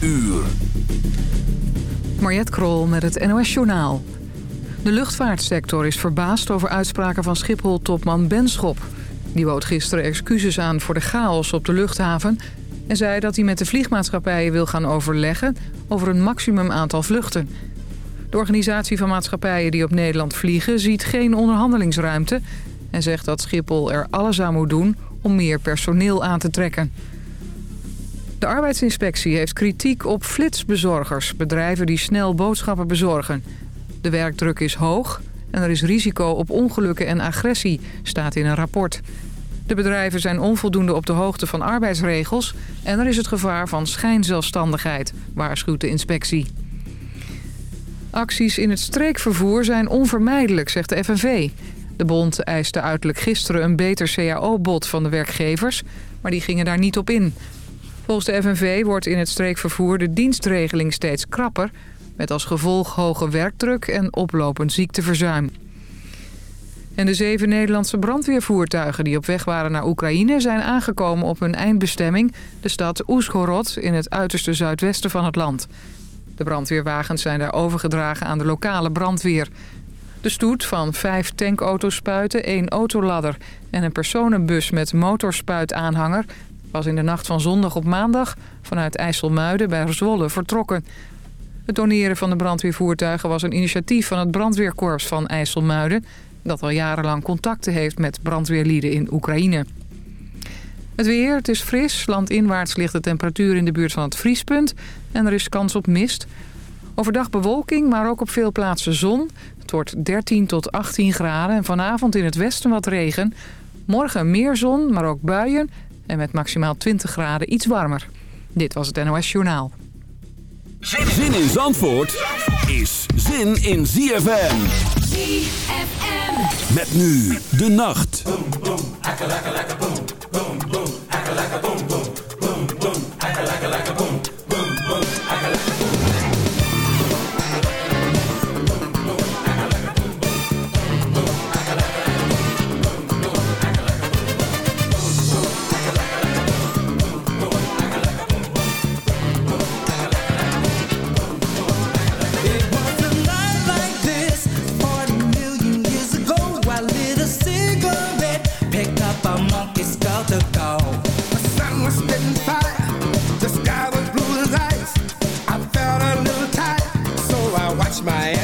uur. Mariette Krol met het NOS Journaal. De luchtvaartsector is verbaasd over uitspraken van Schiphol-topman Benschop. Die bood gisteren excuses aan voor de chaos op de luchthaven... en zei dat hij met de vliegmaatschappijen wil gaan overleggen... over een maximum aantal vluchten. De organisatie van maatschappijen die op Nederland vliegen... ziet geen onderhandelingsruimte... en zegt dat Schiphol er alles aan moet doen om meer personeel aan te trekken. De arbeidsinspectie heeft kritiek op flitsbezorgers... bedrijven die snel boodschappen bezorgen... De werkdruk is hoog en er is risico op ongelukken en agressie, staat in een rapport. De bedrijven zijn onvoldoende op de hoogte van arbeidsregels... en er is het gevaar van schijnzelfstandigheid, waarschuwt de inspectie. Acties in het streekvervoer zijn onvermijdelijk, zegt de FNV. De bond eiste uiterlijk gisteren een beter cao-bod van de werkgevers... maar die gingen daar niet op in. Volgens de FNV wordt in het streekvervoer de dienstregeling steeds krapper... Met als gevolg hoge werkdruk en oplopend ziekteverzuim. En de zeven Nederlandse brandweervoertuigen die op weg waren naar Oekraïne... zijn aangekomen op hun eindbestemming, de stad Oesgorod... in het uiterste zuidwesten van het land. De brandweerwagens zijn daar overgedragen aan de lokale brandweer. De stoet van vijf tankauto's spuiten, één autoladder... en een personenbus met motorspuitaanhanger... was in de nacht van zondag op maandag vanuit IJsselmuiden bij Zwolle vertrokken... Het doneren van de brandweervoertuigen was een initiatief van het brandweerkorps van IJsselmuiden... dat al jarenlang contacten heeft met brandweerlieden in Oekraïne. Het weer, het is fris. Landinwaarts ligt de temperatuur in de buurt van het vriespunt... en er is kans op mist. Overdag bewolking, maar ook op veel plaatsen zon. Het wordt 13 tot 18 graden en vanavond in het westen wat regen. Morgen meer zon, maar ook buien en met maximaal 20 graden iets warmer. Dit was het NOS Journaal. Zin in Zandvoort is zin in ZFM. ZFM. Met nu de nacht. boom, boom, akka laka laka boom, boom, boom, I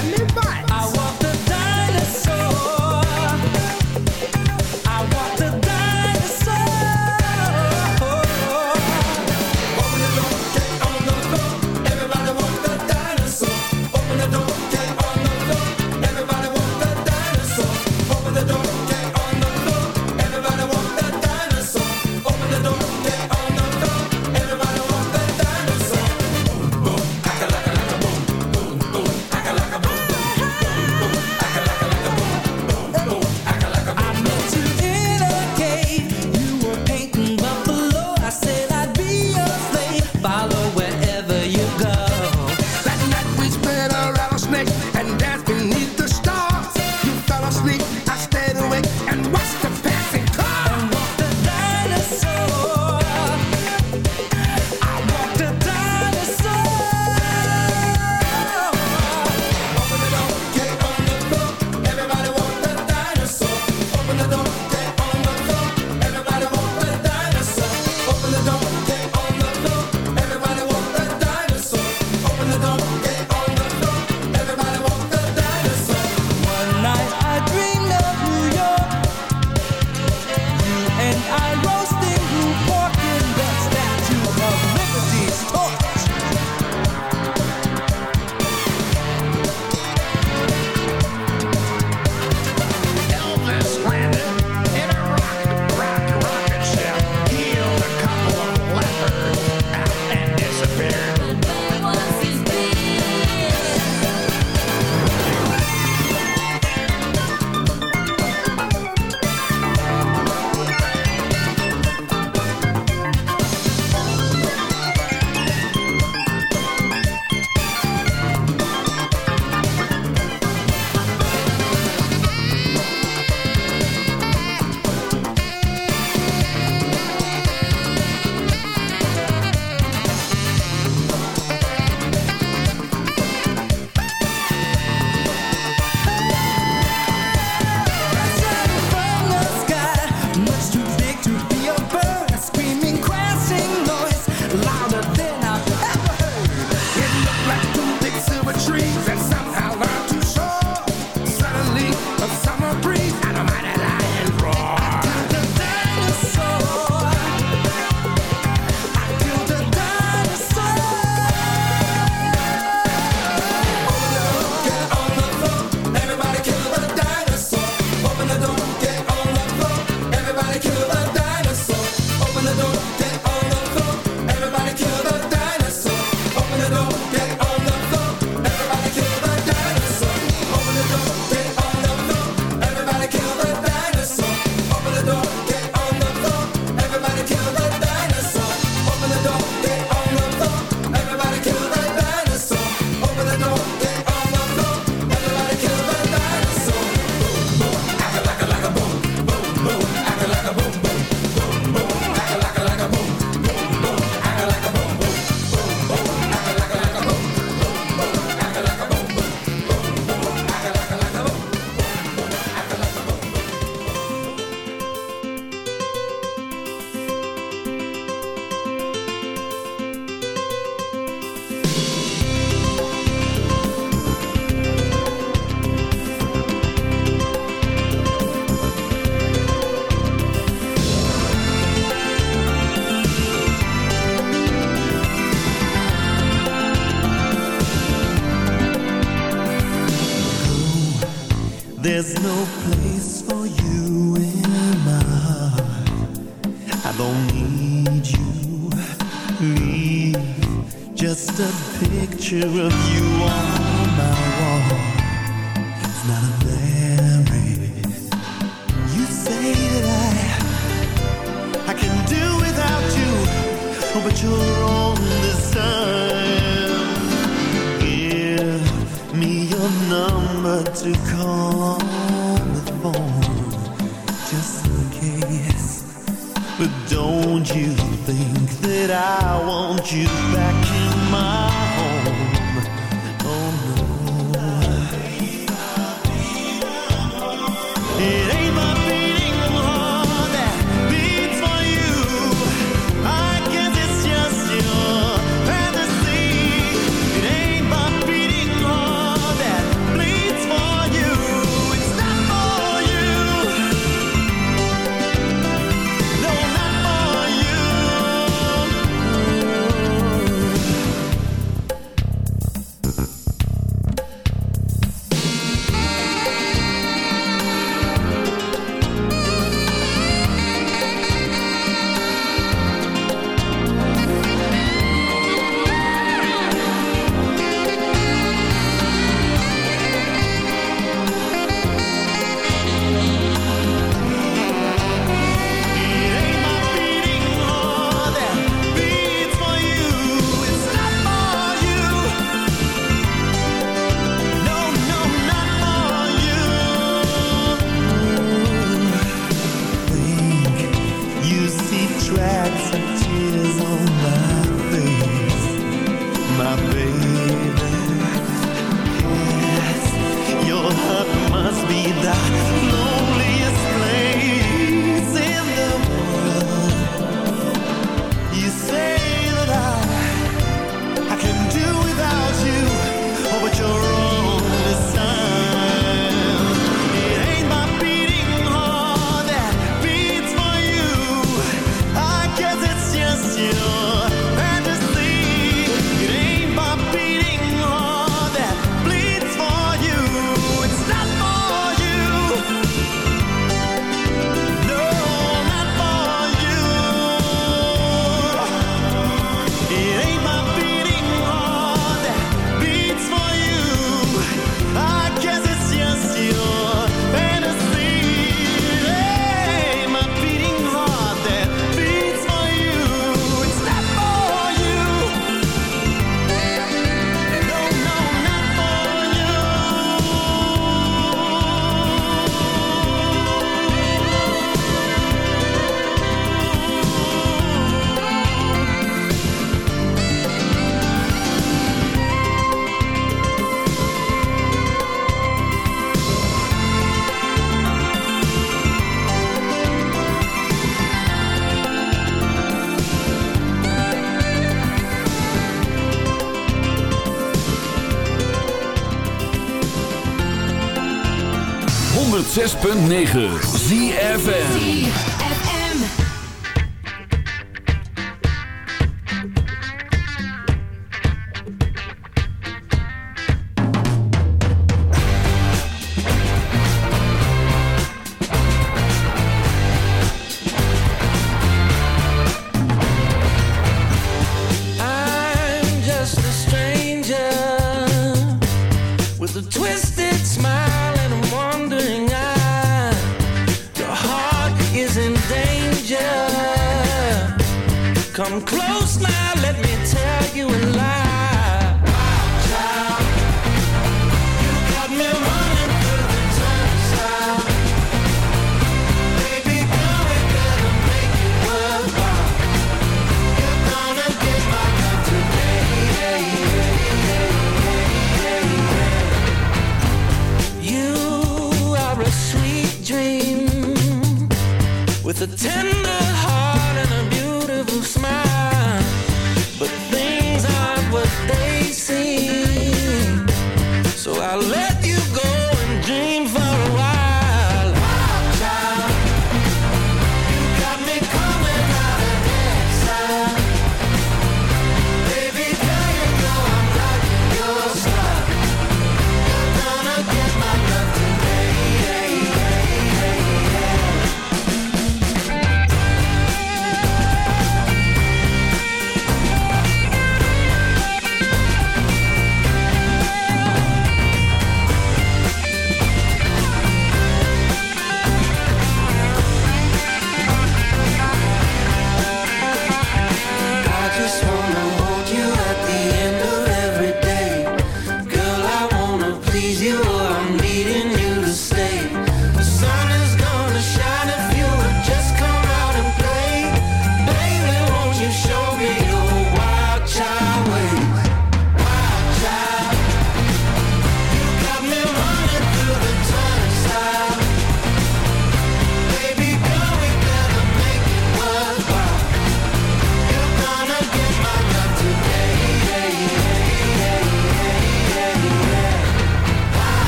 106.9 ZFN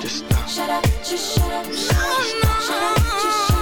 Just stop. Shut up, just shut up, shut up. Oh, no. Shut up, just shut up,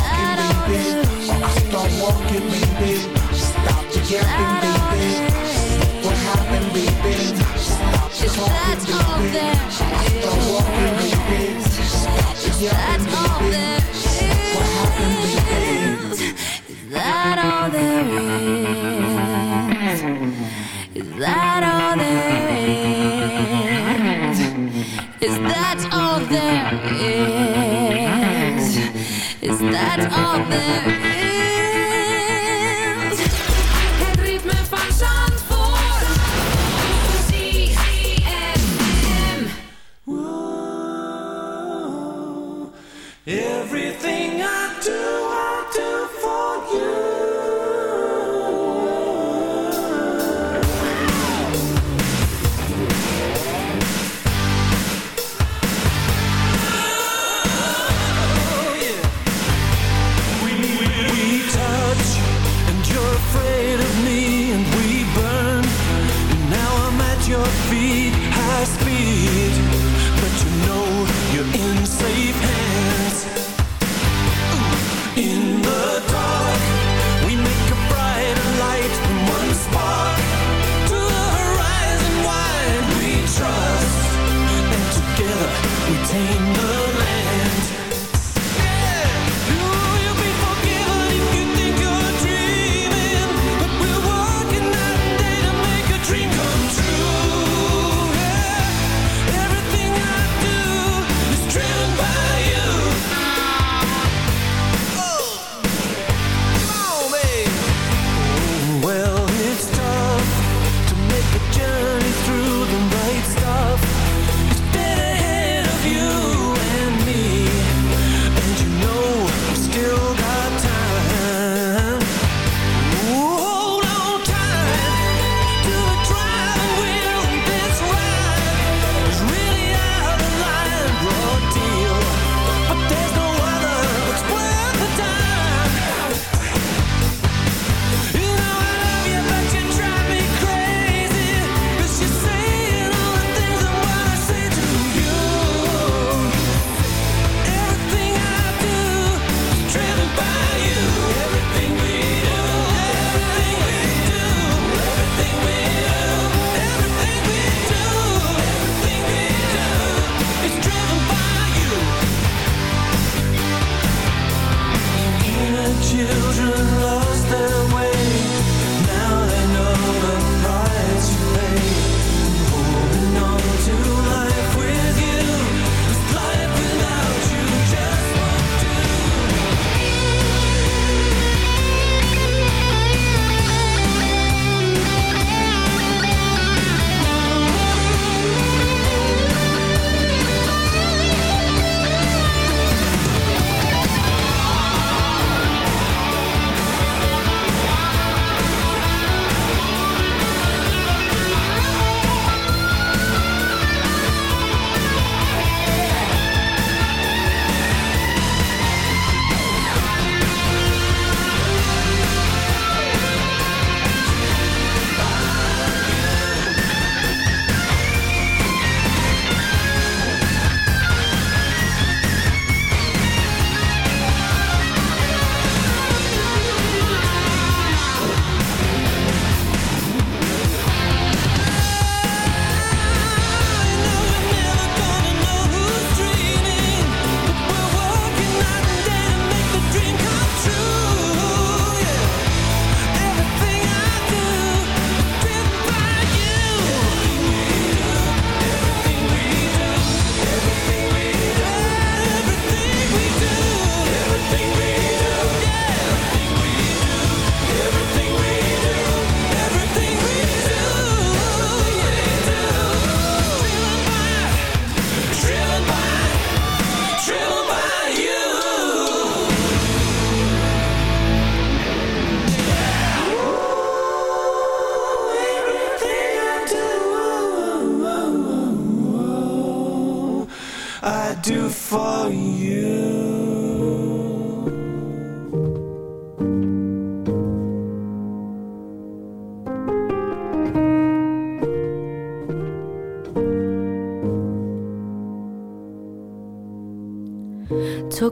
Talking, baby. Walking, baby. Stop yapping, baby. What happened, baby? Walking, baby. What happened, baby? that all there is? Is that all there is? Is that all there is? Is that all there is?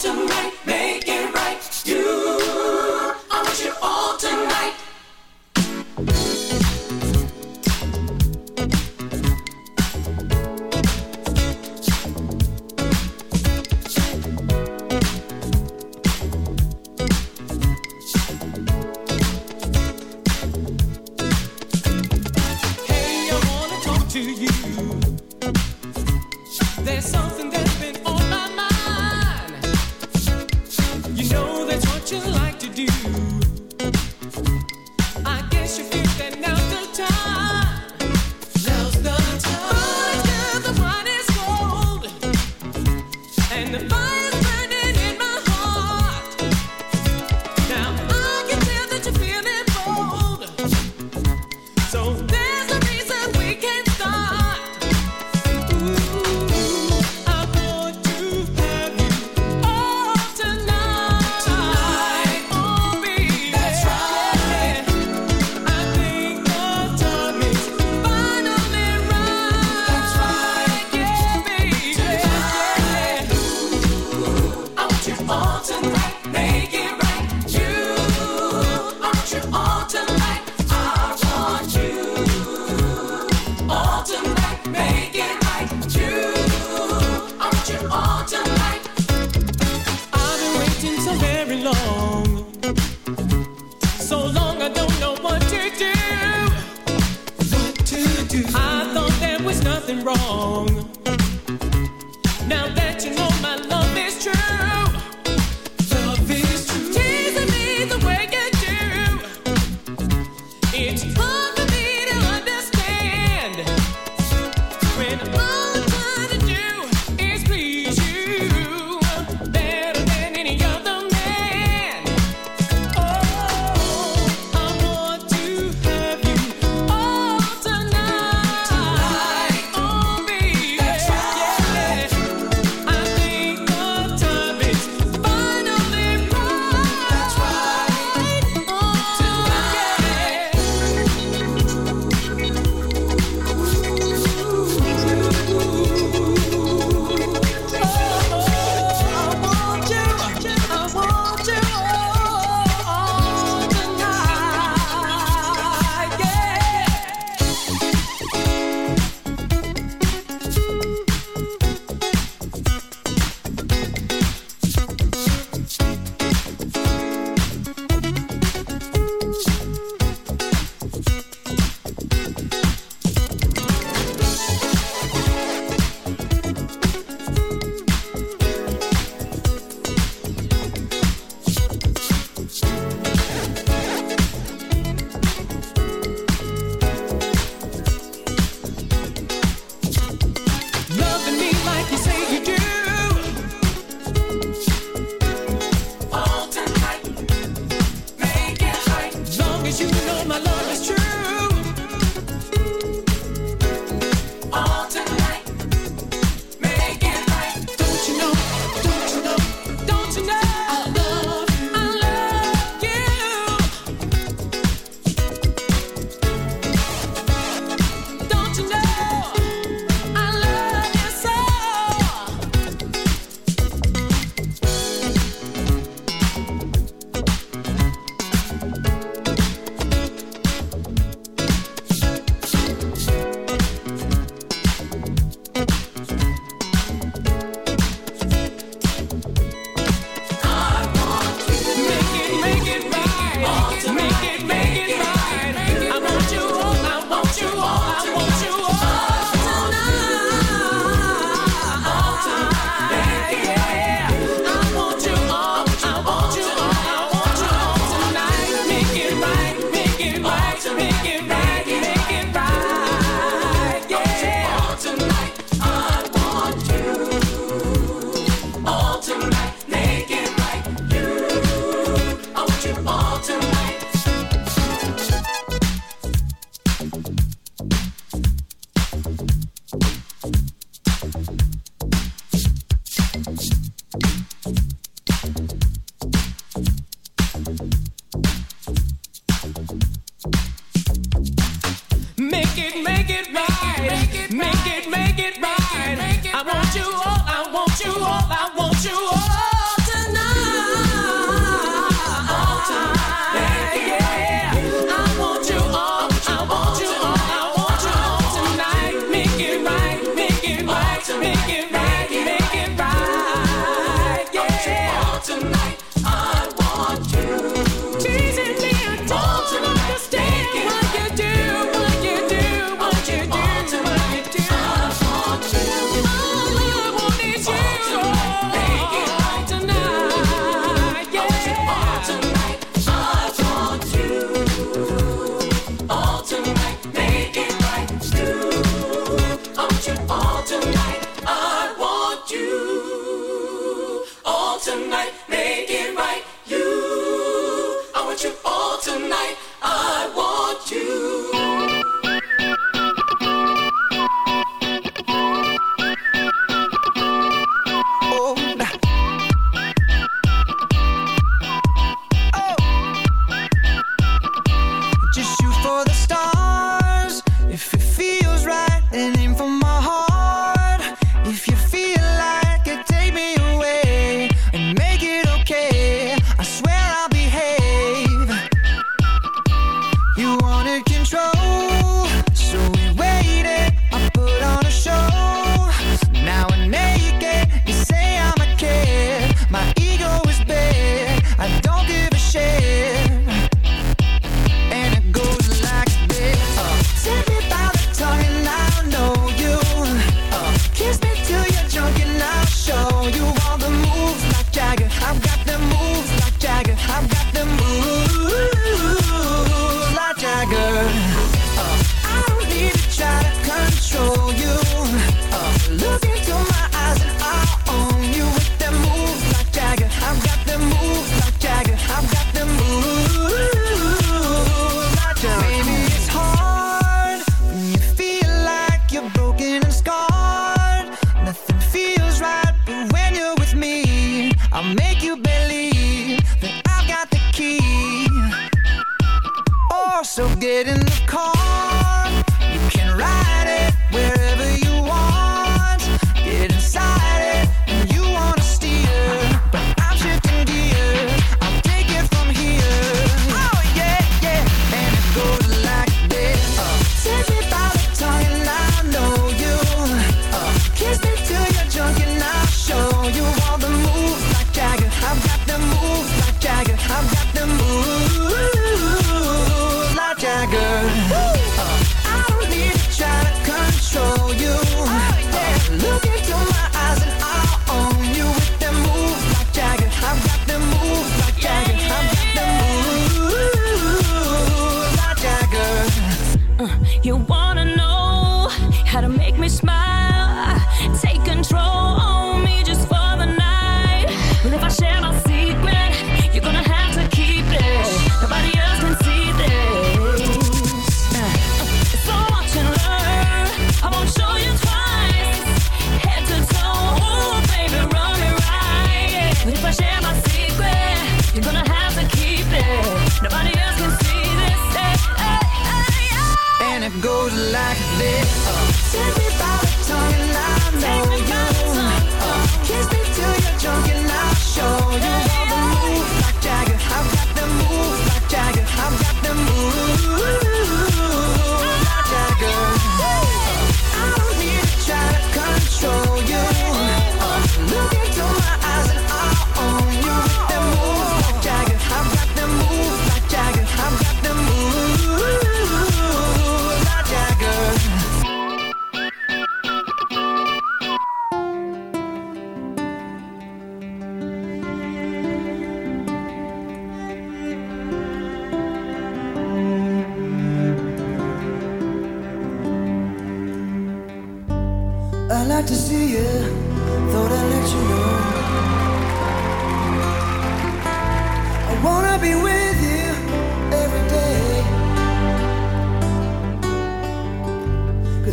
Tonight,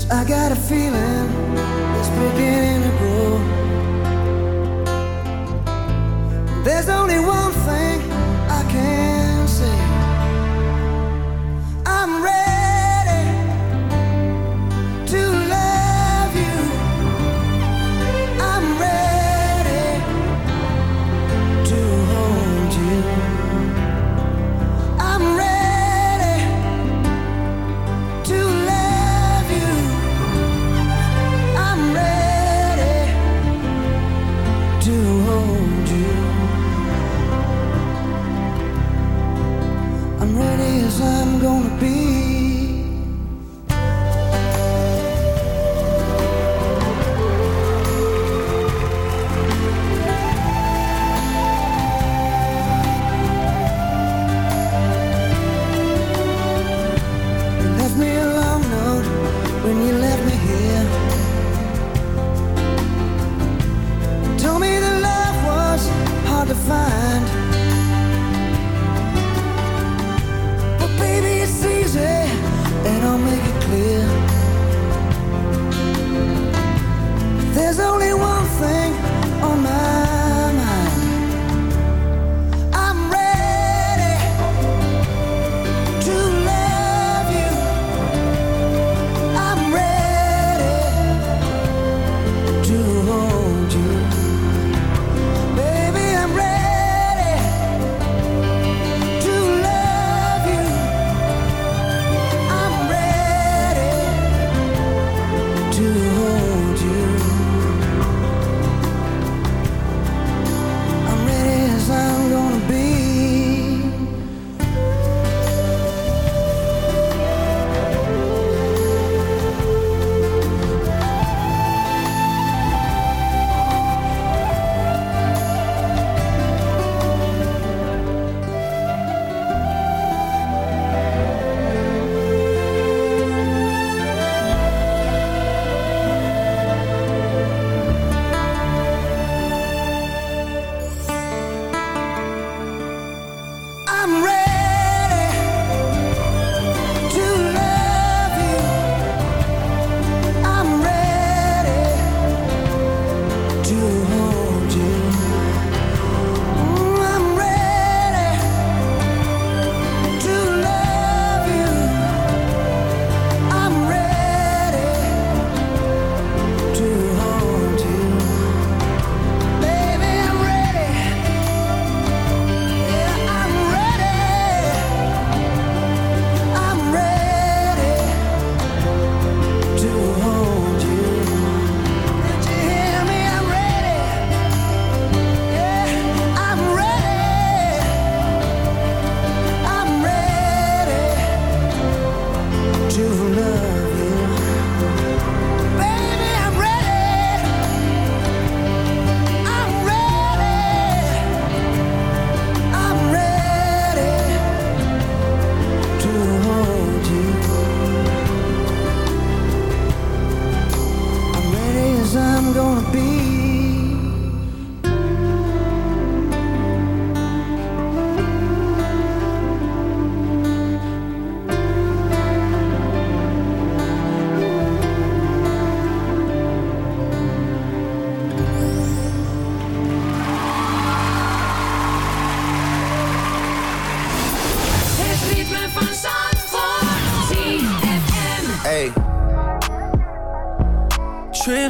I got a feeling it's beginning to grow. There's only one.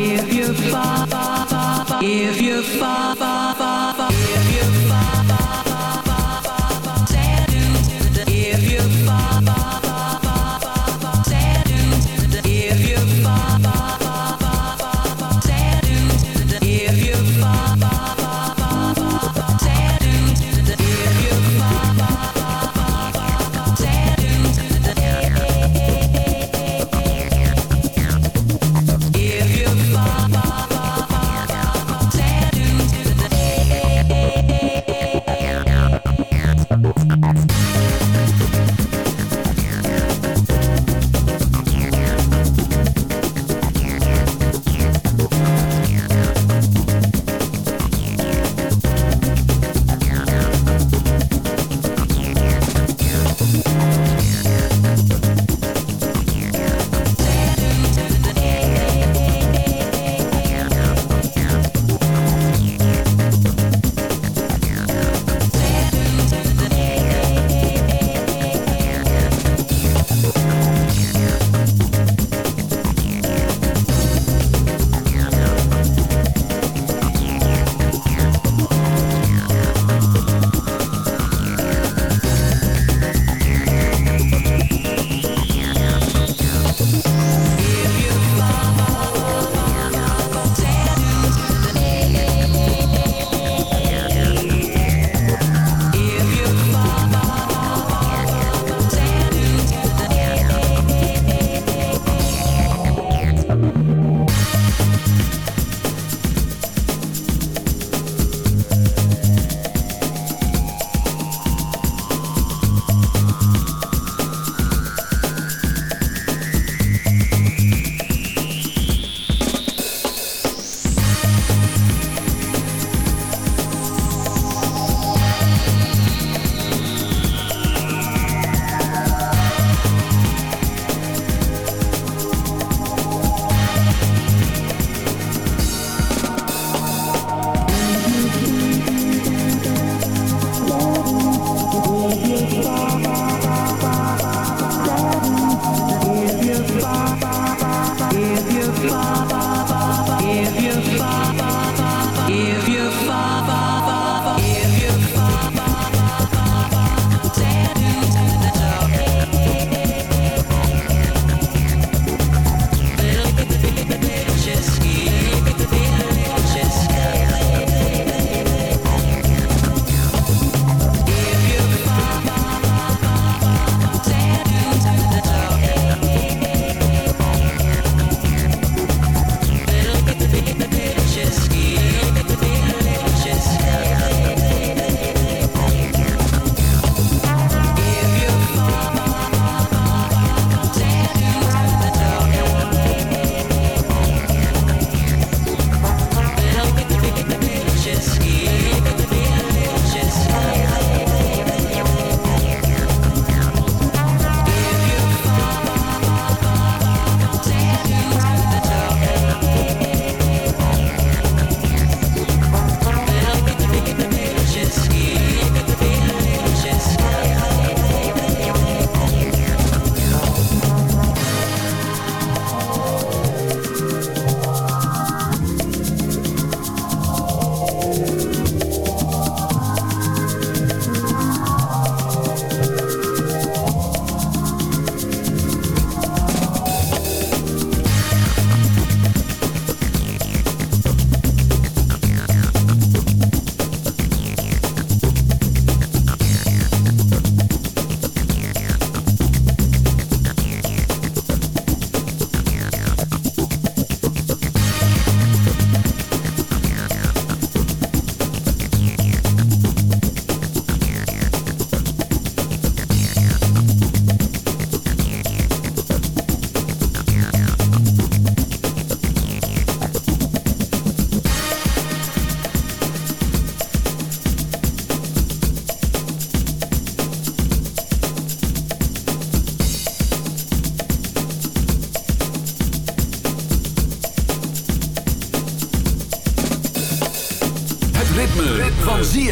If you fall, if you fall, if you if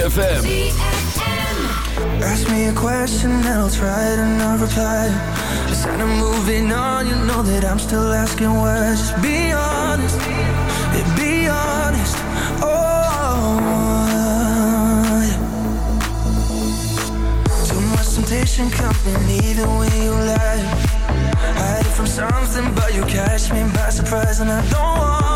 ZFM. Ask me a question and I'll try to not reply. Just kind of moving on, you know that I'm still asking why. Just be honest, be honest. Oh, yeah. too much temptation coming either way you lie. Hiding from something, but you catch me by surprise, and I don't want.